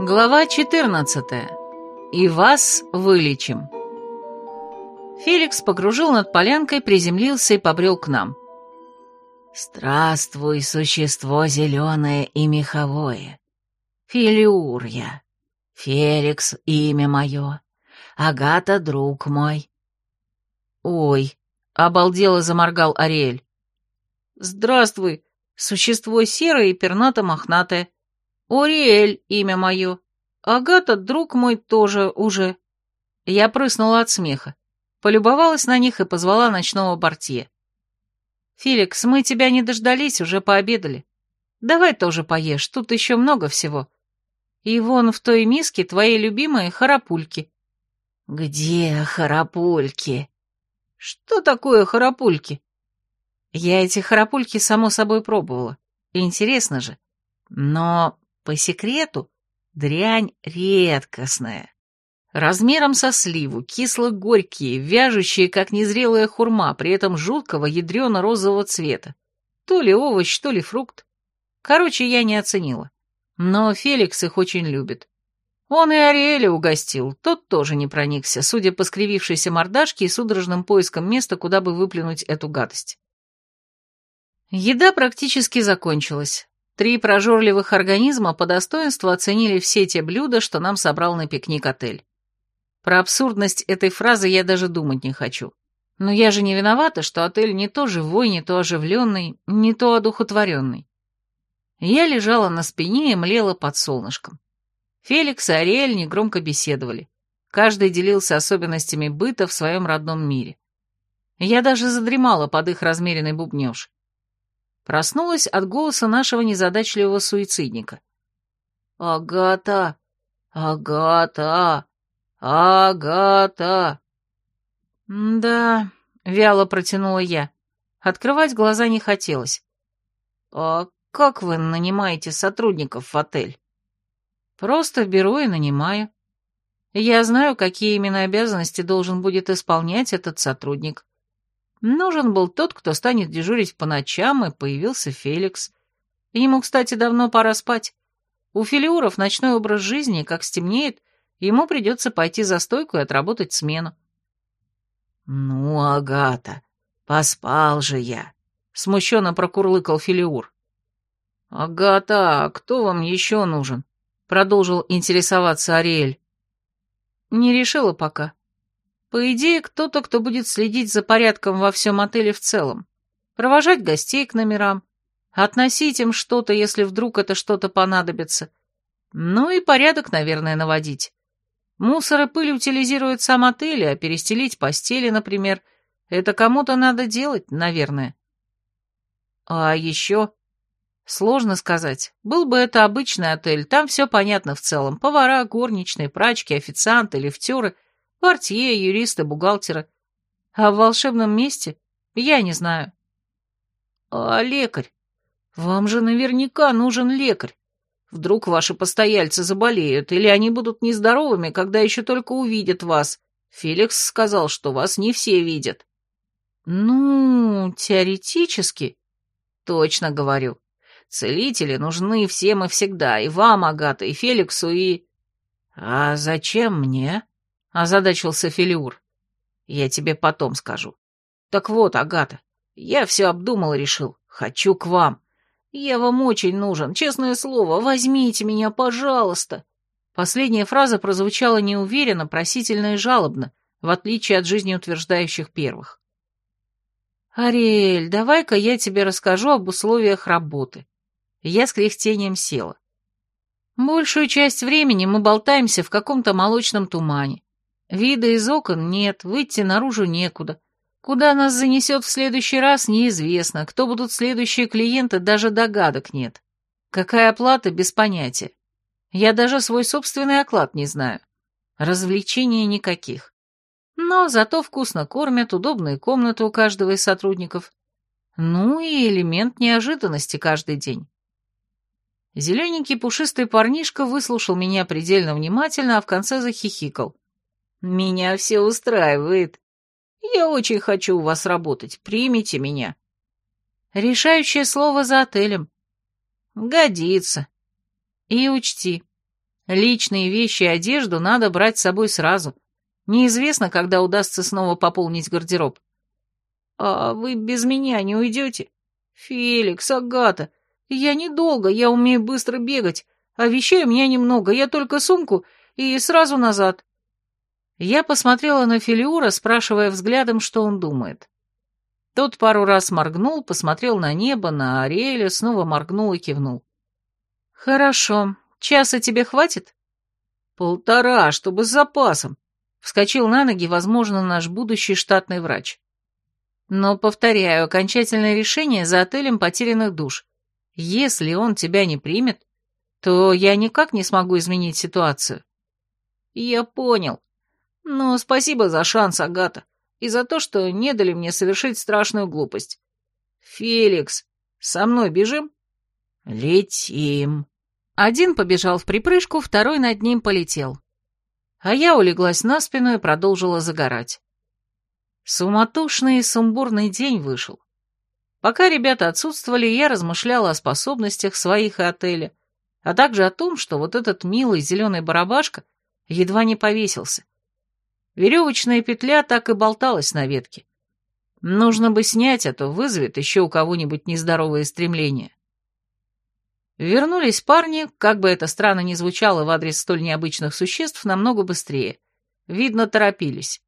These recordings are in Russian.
Глава 14. И вас вылечим. Феликс погружил над полянкой, приземлился и побрел к нам. «Здравствуй, существо зеленое и меховое. Филиур. Феликс — имя мое. Агата — друг мой». «Ой!» — обалдело заморгал Ариэль. «Здравствуй, существо серое и пернато-мохнатое. Уриэль — имя мое. Агата, друг мой, тоже уже. Я прыснула от смеха, полюбовалась на них и позвала ночного портье. «Феликс, мы тебя не дождались, уже пообедали. Давай тоже поешь, тут еще много всего. И вон в той миске твои любимые харапульки». «Где харапульки?» «Что такое харапульки?» Я эти харапульки, само собой, пробовала. Интересно же. Но по секрету, дрянь редкостная. Размером со сливу, кисло-горькие, вяжущие, как незрелая хурма, при этом жуткого ядрено-розового цвета. То ли овощ, то ли фрукт. Короче, я не оценила. Но Феликс их очень любит. Он и Ариэля угостил, тот тоже не проникся, судя по скривившейся мордашке и судорожным поиском места, куда бы выплюнуть эту гадость. Еда практически закончилась. Три прожорливых организма по достоинству оценили все те блюда, что нам собрал на пикник отель. Про абсурдность этой фразы я даже думать не хочу. Но я же не виновата, что отель не то живой, не то оживленный, не то одухотворенный. Я лежала на спине и млела под солнышком. Феликс и Ариэль негромко беседовали. Каждый делился особенностями быта в своем родном мире. Я даже задремала под их размеренный бубнёж. Проснулась от голоса нашего незадачливого суицидника. «Агата! Агата! Агата!» «Да», — вяло протянула я. Открывать глаза не хотелось. «А как вы нанимаете сотрудников в отель?» «Просто беру и нанимаю. Я знаю, какие именно обязанности должен будет исполнять этот сотрудник. Нужен был тот, кто станет дежурить по ночам, и появился Феликс. Ему, кстати, давно пора спать. У Филиуров ночной образ жизни, как стемнеет, ему придется пойти за стойку и отработать смену. «Ну, Агата, поспал же я», — смущенно прокурлыкал Филиур. «Агата, кто вам еще нужен?» — продолжил интересоваться Ариэль. «Не решила пока. По идее, кто-то, кто будет следить за порядком во всем отеле в целом, провожать гостей к номерам, относить им что-то, если вдруг это что-то понадобится. Ну и порядок, наверное, наводить. Мусор и пыль утилизирует сам отель, а перестелить постели, например, это кому-то надо делать, наверное. А еще... Сложно сказать. Был бы это обычный отель, там все понятно в целом. Повара, горничные, прачки, официанты, лифтеры — Портье, юристы, бухгалтеры. А в волшебном месте я не знаю. А лекарь? Вам же наверняка нужен лекарь. Вдруг ваши постояльцы заболеют, или они будут нездоровыми, когда еще только увидят вас. Феликс сказал, что вас не все видят. Ну, теоретически. Точно говорю. Целители нужны всем и всегда, и вам, Агата, и Феликсу, и... А зачем мне? — озадачился Филиур. «Я тебе потом скажу. Так вот, Агата, я все обдумал и решил. Хочу к вам. Я вам очень нужен, честное слово, возьмите меня, пожалуйста». Последняя фраза прозвучала неуверенно, просительно и жалобно, в отличие от жизнеутверждающих первых. «Ариэль, давай-ка я тебе расскажу об условиях работы». Я с кряхтением села. Большую часть времени мы болтаемся в каком-то молочном тумане. Вида из окон нет, выйти наружу некуда. Куда нас занесет в следующий раз, неизвестно. Кто будут следующие клиенты, даже догадок нет. Какая оплата, без понятия. Я даже свой собственный оклад не знаю. Развлечений никаких. Но зато вкусно кормят, удобные комнаты у каждого из сотрудников. Ну и элемент неожиданности каждый день. Зелененький пушистый парнишка выслушал меня предельно внимательно, а в конце захихикал. Меня все устраивает. Я очень хочу у вас работать. Примите меня. Решающее слово за отелем. Годится. И учти, Личные вещи и одежду надо брать с собой сразу. Неизвестно, когда удастся снова пополнить гардероб. А вы без меня не уйдете? Феликс, Агата, я недолго, я умею быстро бегать, а вещей у меня немного, я только сумку и сразу назад. Я посмотрела на Филиура, спрашивая взглядом, что он думает. Тот пару раз моргнул, посмотрел на небо, на Ариэля, снова моргнул и кивнул. «Хорошо. Часа тебе хватит?» «Полтора, чтобы с запасом», — вскочил на ноги, возможно, наш будущий штатный врач. «Но, повторяю, окончательное решение за отелем потерянных душ. Если он тебя не примет, то я никак не смогу изменить ситуацию». «Я понял. Но спасибо за шанс, Агата и за то, что не дали мне совершить страшную глупость. Феликс, со мной бежим? Летим. Один побежал в припрыжку, второй над ним полетел. А я улеглась на спину и продолжила загорать. Суматошный и сумбурный день вышел. Пока ребята отсутствовали, я размышляла о способностях своих и отеля, а также о том, что вот этот милый зеленый барабашка едва не повесился. Веревочная петля так и болталась на ветке. Нужно бы снять, а то вызовет еще у кого-нибудь нездоровые стремления. Вернулись парни, как бы это странно ни звучало в адрес столь необычных существ, намного быстрее. Видно, торопились.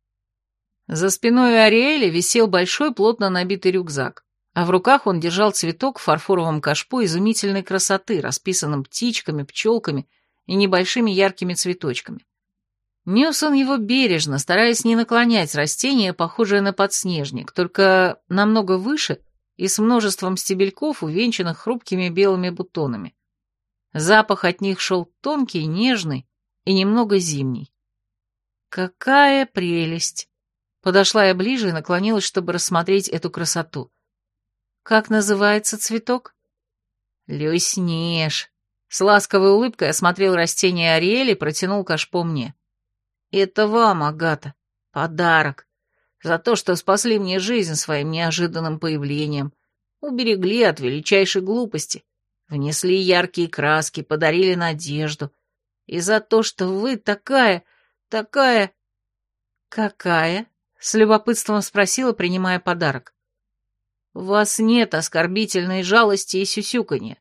За спиной Ариэля висел большой плотно набитый рюкзак, а в руках он держал цветок в фарфоровом кашпо изумительной красоты, расписанном птичками, пчелками и небольшими яркими цветочками. Нес он его бережно, стараясь не наклонять растение, похожее на подснежник, только намного выше и с множеством стебельков, увенчанных хрупкими белыми бутонами. Запах от них шел тонкий, нежный и немного зимний. Какая прелесть! Подошла я ближе и наклонилась, чтобы рассмотреть эту красоту. Как называется цветок? Люснеж. С ласковой улыбкой осмотрел растение Ариэль и протянул кашпо мне. Это вам, Агата, подарок. За то, что спасли мне жизнь своим неожиданным появлением. Уберегли от величайшей глупости. Внесли яркие краски, подарили надежду. И за то, что вы такая, такая... Какая? С любопытством спросила, принимая подарок. У вас нет оскорбительной жалости и сюсюканья.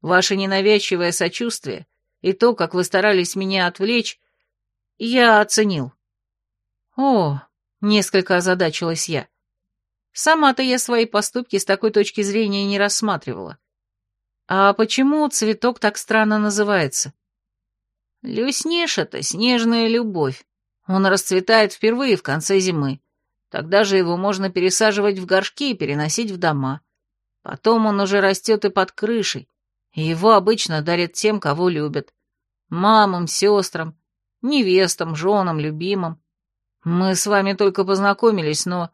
Ваше ненавязчивое сочувствие и то, как вы старались меня отвлечь, я оценил. О, несколько озадачилась я. Сама-то я свои поступки с такой точки зрения не рассматривала. А почему цветок так странно называется? Люснеш — это снежная любовь. Он расцветает впервые в конце зимы. Тогда же его можно пересаживать в горшки и переносить в дома. Потом он уже растет и под крышей, его обычно дарят тем, кого любят. Мамам, сестрам, невестам, женам, любимым. Мы с вами только познакомились, но...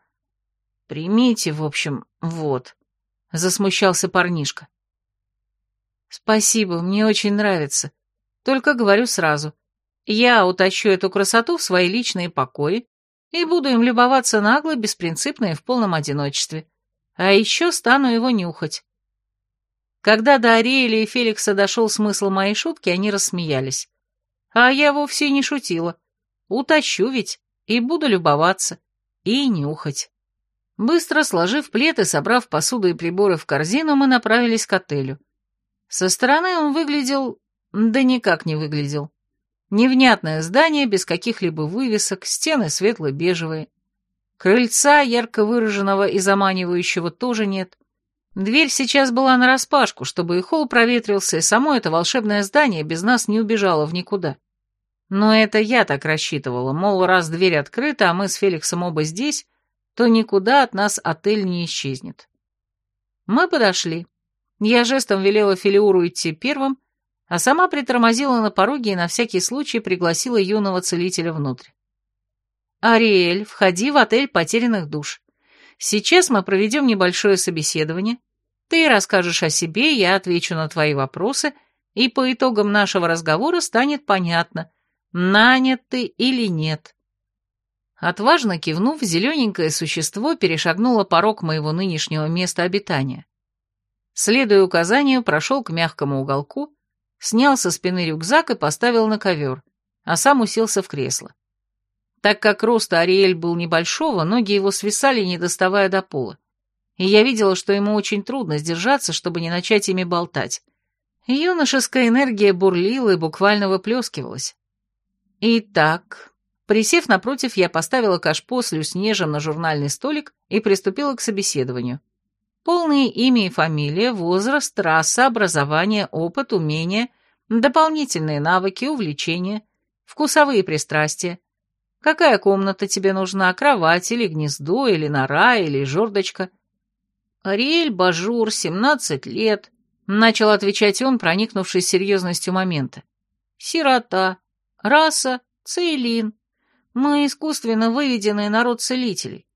Примите, в общем, вот. Засмущался парнишка. Спасибо, мне очень нравится. Только говорю сразу. Я утащу эту красоту в свои личные покои и буду им любоваться нагло, беспринципно и в полном одиночестве. А еще стану его нюхать. Когда до Ариэля и Феликса дошел смысл моей шутки, они рассмеялись. А я вовсе не шутила. Утащу ведь, и буду любоваться, и нюхать. Быстро сложив плед и собрав посуду и приборы в корзину, мы направились к отелю. Со стороны он выглядел... да никак не выглядел. Невнятное здание, без каких-либо вывесок, стены светло-бежевые. Крыльца, ярко выраженного и заманивающего, тоже нет. Дверь сейчас была нараспашку, чтобы и холл проветрился, и само это волшебное здание без нас не убежало в никуда. Но это я так рассчитывала, мол, раз дверь открыта, а мы с Феликсом оба здесь, то никуда от нас отель не исчезнет. Мы подошли. Я жестом велела Филиуру идти первым, а сама притормозила на пороге и на всякий случай пригласила юного целителя внутрь. «Ариэль, входи в отель потерянных душ. Сейчас мы проведем небольшое собеседование. Ты расскажешь о себе, я отвечу на твои вопросы, и по итогам нашего разговора станет понятно, нанят ты или нет. Отважно кивнув, зелененькое существо перешагнуло порог моего нынешнего места обитания. Следуя указанию, прошел к мягкому уголку, снял со спины рюкзак и поставил на ковер, а сам уселся в кресло. Так как рост Ариэль был небольшого, ноги его свисали, не доставая до пола. И я видела, что ему очень трудно сдержаться, чтобы не начать ими болтать. Юношеская энергия бурлила и буквально выплескивалась. Итак, присев напротив, я поставила кашпо с люснежем на журнальный столик и приступила к собеседованию. Полное имя и фамилия, возраст, раса, образование, опыт, умения, дополнительные навыки, увлечения, вкусовые пристрастия. Какая комната тебе нужна, кровать или гнездо, или нора, или жердочка? Ариэль Бажур, 17 лет, начал отвечать он, проникнувшись серьезностью момента. Сирота, раса, цейлин. Мы искусственно выведенный народ целителей.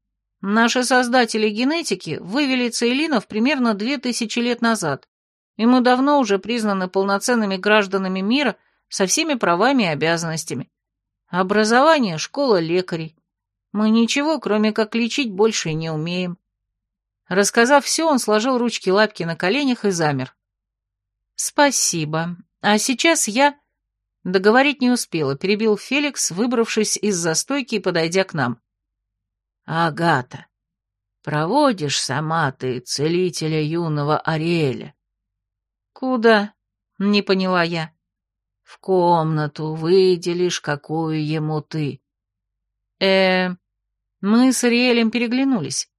Наши создатели генетики вывели цейлинов примерно две тысячи лет назад, и мы давно уже признаны полноценными гражданами мира со всеми правами и обязанностями. Образование – школа лекарей. Мы ничего, кроме как лечить, больше не умеем. Рассказав все, он сложил ручки-лапки на коленях и замер. «Спасибо. А сейчас я...» Договорить не успела, перебил Феликс, выбравшись из застойки и подойдя к нам. Агата, проводишь сама ты целителя юного Ариэля. Куда? Не поняла я. В комнату выделишь, какую ему ты. Э, мы с Ариэлем переглянулись.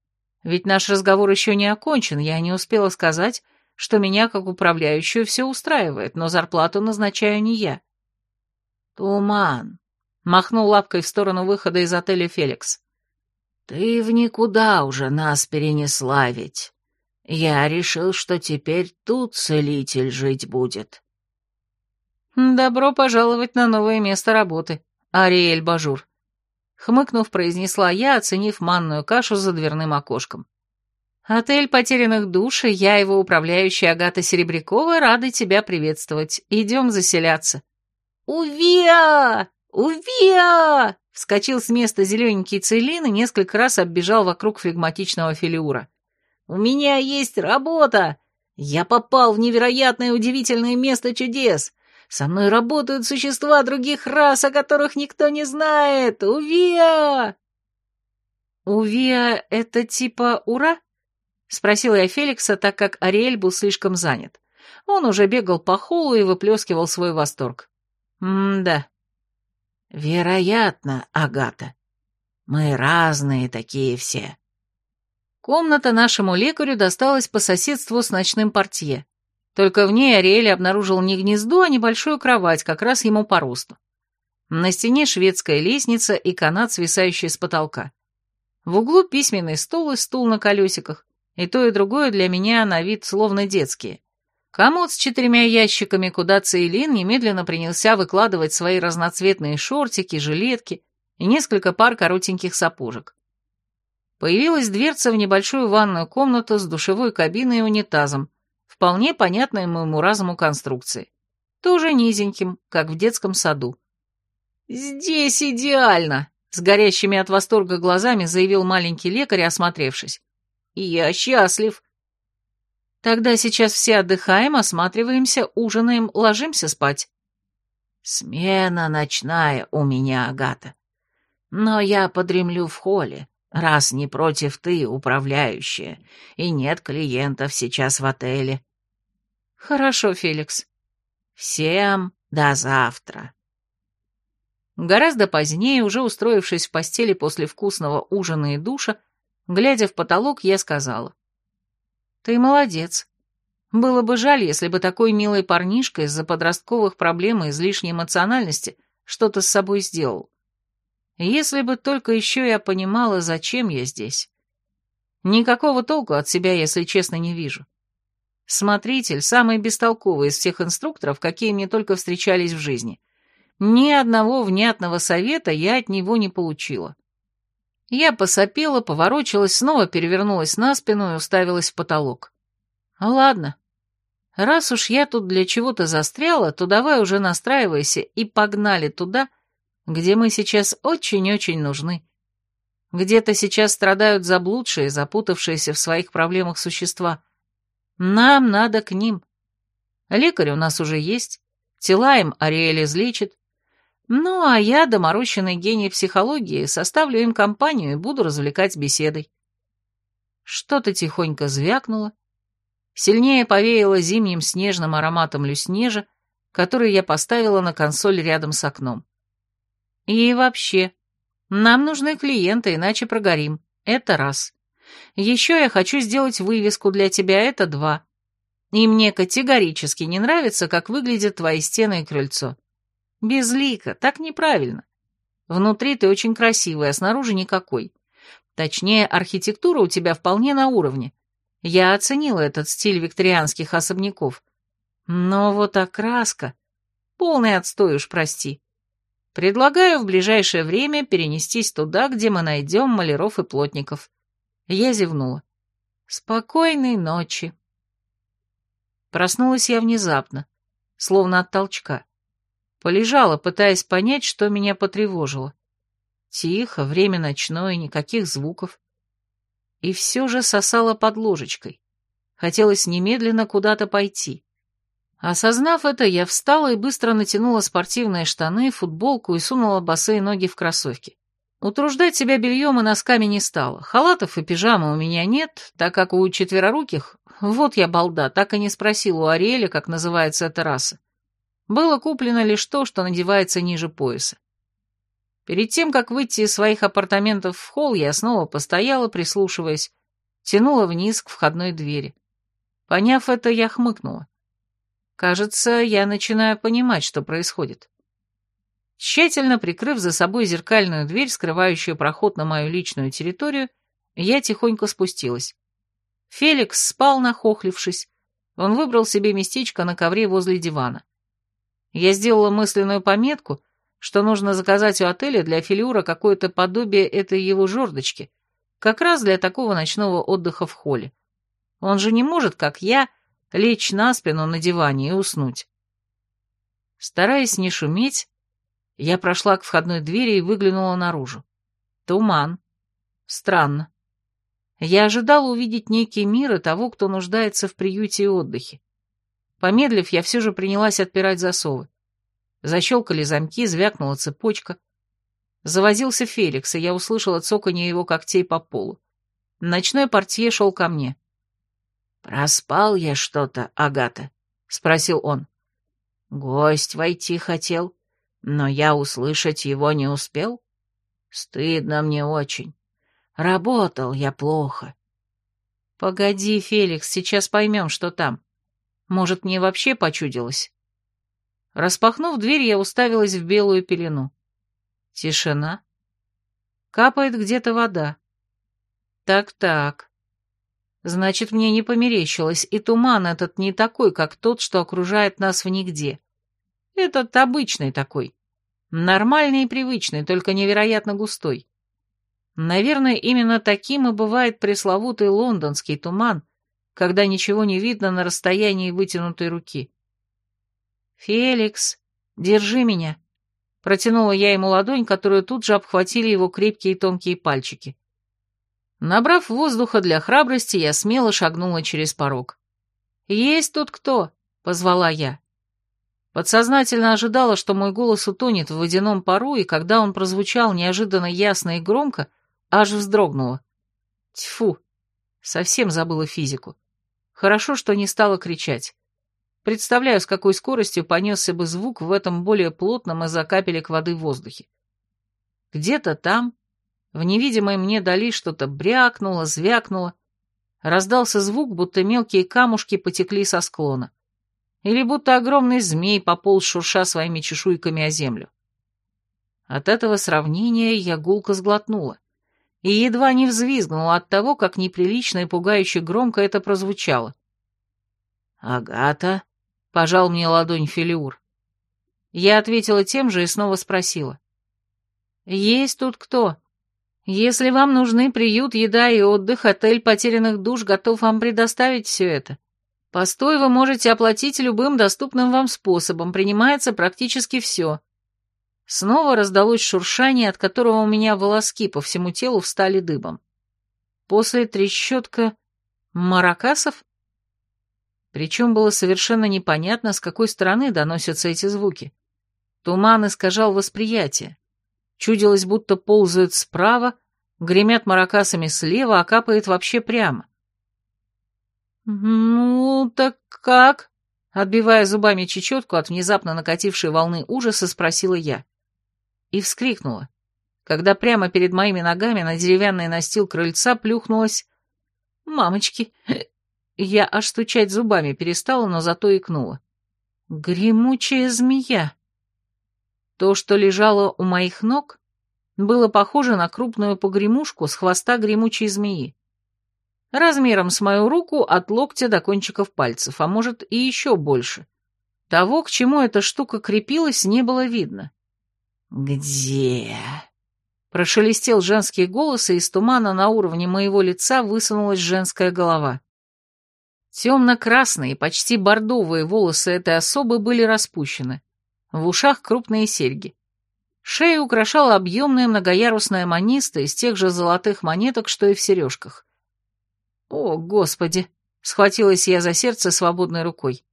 Ведь наш разговор еще не окончен, я не успела сказать, что меня, как управляющую, все устраивает, но зарплату назначаю не я. Туман, махнул лапкой в сторону выхода из отеля Феликс. Ты в никуда уже нас перенесла ведь. Я решил, что теперь тут целитель жить будет. Добро пожаловать на новое место работы, Ариэль Бажур. Хмыкнув, произнесла я, оценив манную кашу за дверным окошком. Отель потерянных душ, и я, его управляющая Агата Серебрякова, рады тебя приветствовать. Идем заселяться. Увиа! Увиа! Вскочил с места зелененький Целин и несколько раз оббежал вокруг флегматичного Филиура. «У меня есть работа! Я попал в невероятное удивительное место чудес! Со мной работают существа других рас, о которых никто не знает! Увиа!» «Увиа — это типа ура?» — спросила я Феликса, так как Ариэль был слишком занят. Он уже бегал по холлу и выплескивал свой восторг. «М-да, «Вероятно, Агата. Мы разные такие все». Комната нашему лекарю досталась по соседству с ночным портье. Только в ней Ариэль обнаружил не гнездо, а небольшую кровать, как раз ему по росту. На стене шведская лестница и канат, свисающий с потолка. В углу письменный стол и стул на колесиках, и то и другое для меня на вид словно детские. Комод с четырьмя ящиками, куда Цейлин немедленно принялся выкладывать свои разноцветные шортики, жилетки и несколько пар коротеньких сапожек. Появилась дверца в небольшую ванную комнату с душевой кабиной и унитазом, вполне понятной моему разуму конструкции. Тоже низеньким, как в детском саду. «Здесь идеально!» — с горящими от восторга глазами заявил маленький лекарь, осмотревшись. «Я счастлив!» Тогда сейчас все отдыхаем, осматриваемся, ужинаем, ложимся спать. Смена ночная у меня, Агата. Но я подремлю в холле, раз не против ты, управляющая, и нет клиентов сейчас в отеле. Хорошо, Феликс. Всем до завтра. Гораздо позднее, уже устроившись в постели после вкусного ужина и душа, глядя в потолок, я сказала. Ты молодец. Было бы жаль, если бы такой милый парнишка из-за подростковых проблем и излишней эмоциональности что-то с собой сделал. Если бы только еще я понимала, зачем я здесь. Никакого толку от себя, если честно, не вижу. Смотритель самый бестолковый из всех инструкторов, какие мне только встречались в жизни. Ни одного внятного совета я от него не получила. Я посопела, поворочилась, снова перевернулась на спину и уставилась в потолок. Ладно. Раз уж я тут для чего-то застряла, то давай уже настраивайся и погнали туда, где мы сейчас очень-очень нужны. Где-то сейчас страдают заблудшие, запутавшиеся в своих проблемах существа. Нам надо к ним. Лекарь у нас уже есть. Тела им Ариэль излечит. Ну, а я, доморощенный гений психологии, составлю им компанию и буду развлекать беседой. Что-то тихонько звякнуло. Сильнее повеяло зимним снежным ароматом люснежа, который я поставила на консоль рядом с окном. И вообще, нам нужны клиенты, иначе прогорим. Это раз. Еще я хочу сделать вывеску для тебя, это два. И мне категорически не нравится, как выглядят твои стены и крыльцо. Безлико, так неправильно. Внутри ты очень красивый, а снаружи никакой. Точнее, архитектура у тебя вполне на уровне. Я оценила этот стиль викторианских особняков. Но вот окраска... Полный отстой уж, прости. Предлагаю в ближайшее время перенестись туда, где мы найдем маляров и плотников. Я зевнула. Спокойной ночи. Проснулась я внезапно, словно от толчка. Полежала, пытаясь понять, что меня потревожило. Тихо, время ночное, никаких звуков. И все же сосала под ложечкой. Хотелось немедленно куда-то пойти. Осознав это, я встала и быстро натянула спортивные штаны, футболку и сунула босые ноги в кроссовки. Утруждать себя бельем и носками не стала. Халатов и пижамы у меня нет, так как у четвероруких, вот я балда, так и не спросила у Ариэля, как называется эта раса. Было куплено лишь то, что надевается ниже пояса. Перед тем, как выйти из своих апартаментов в холл, я снова постояла, прислушиваясь, тянула вниз к входной двери. Поняв это, я хмыкнула. Кажется, я начинаю понимать, что происходит. Тщательно прикрыв за собой зеркальную дверь, скрывающую проход на мою личную территорию, я тихонько спустилась. Феликс спал, нахохлившись. Он выбрал себе местечко на ковре возле дивана. Я сделала мысленную пометку, что нужно заказать у отеля для Филиура какое-то подобие этой его жердочки, как раз для такого ночного отдыха в холле. Он же не может, как я, лечь на спину на диване и уснуть. Стараясь не шуметь, я прошла к входной двери и выглянула наружу. Туман. Странно. Я ожидала увидеть некий мир и того, кто нуждается в приюте и отдыхе. Помедлив, я все же принялась отпирать засовы. Защелкали замки, звякнула цепочка. Завозился Феликс, и я услышала цоканье его когтей по полу. Ночной портье шел ко мне. «Проспал я что-то, Агата?» — спросил он. «Гость войти хотел, но я услышать его не успел. Стыдно мне очень. Работал я плохо». «Погоди, Феликс, сейчас поймем, что там. Может, мне вообще почудилось?» Распахнув дверь, я уставилась в белую пелену. Тишина. Капает где-то вода. Так-так. Значит, мне не померещилось, и туман этот не такой, как тот, что окружает нас в нигде. Этот обычный такой. Нормальный и привычный, только невероятно густой. Наверное, именно таким и бывает пресловутый лондонский туман, когда ничего не видно на расстоянии вытянутой руки. «Феликс, держи меня!» Протянула я ему ладонь, которую тут же обхватили его крепкие тонкие пальчики. Набрав воздуха для храбрости, я смело шагнула через порог. «Есть тут кто?» — позвала я. Подсознательно ожидала, что мой голос утонет в водяном пару, и когда он прозвучал неожиданно ясно и громко, аж вздрогнула. Тьфу, совсем забыла физику. Хорошо, что не стала кричать. Представляю, с какой скоростью понесся бы звук в этом более плотном из-за капелек воды воздухе. Где-то там, в невидимой мне дали что-то брякнуло, звякнуло. Раздался звук, будто мелкие камушки потекли со склона. Или будто огромный змей пополз, шурша своими чешуйками о землю. От этого сравнения я гулко сглотнула и едва не взвизгнула от того, как неприлично и пугающе громко это прозвучало. «Агата?» — пожал мне ладонь Филиур. Я ответила тем же и снова спросила. «Есть тут кто?» Если вам нужны приют, еда и отдых, отель потерянных душ готов вам предоставить все это. Постой вы можете оплатить любым доступным вам способом, принимается практически все. Снова раздалось шуршание, от которого у меня волоски по всему телу встали дыбом. После трещотка... Маракасов? Причем было совершенно непонятно, с какой стороны доносятся эти звуки. Туман искажал восприятие. Чудилось, будто ползают справа, гремят маракасами слева, а капает вообще прямо. «Ну, так как?» Отбивая зубами чечетку от внезапно накатившей волны ужаса, спросила я. И вскрикнула, когда прямо перед моими ногами на деревянный настил крыльца плюхнулась... «Мамочки!» Я аж стучать зубами перестала, но зато икнула. «Гремучая змея!» То, что лежало у моих ног, было похоже на крупную погремушку с хвоста гремучей змеи. Размером с мою руку от локтя до кончиков пальцев, а может и еще больше. Того, к чему эта штука крепилась, не было видно. «Где?» Прошелестел женский голос, и из тумана на уровне моего лица высунулась женская голова. Темно-красные, почти бордовые волосы этой особы были распущены. В ушах крупные серьги. Шею украшала объемная многоярусная маниста из тех же золотых монеток, что и в сережках. «О, Господи!» — схватилась я за сердце свободной рукой.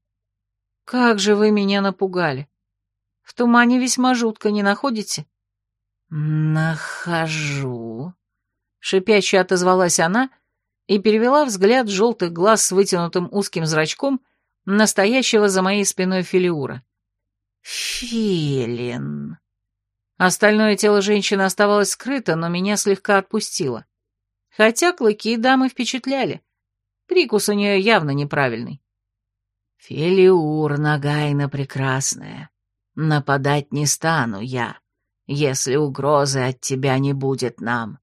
«Как же вы меня напугали! В тумане весьма жутко, не находите?» «Нахожу», — шипяще отозвалась она и перевела взгляд желтых глаз с вытянутым узким зрачком настоящего за моей спиной филиура. «Филин». Остальное тело женщины оставалось скрыто, но меня слегка отпустило. Хотя клыки дамы впечатляли. Прикус у нее явно неправильный. «Филиур, Нагайна прекрасная, нападать не стану я, если угрозы от тебя не будет нам».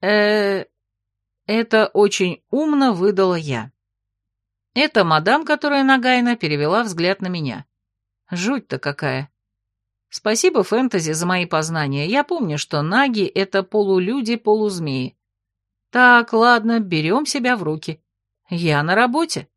э Это очень умно выдала я. Это мадам, которая Нагайна, перевела взгляд на меня. Жуть-то какая. Спасибо фэнтези за мои познания. Я помню, что наги — это полулюди-полузмеи. Так, ладно, берем себя в руки. Я на работе.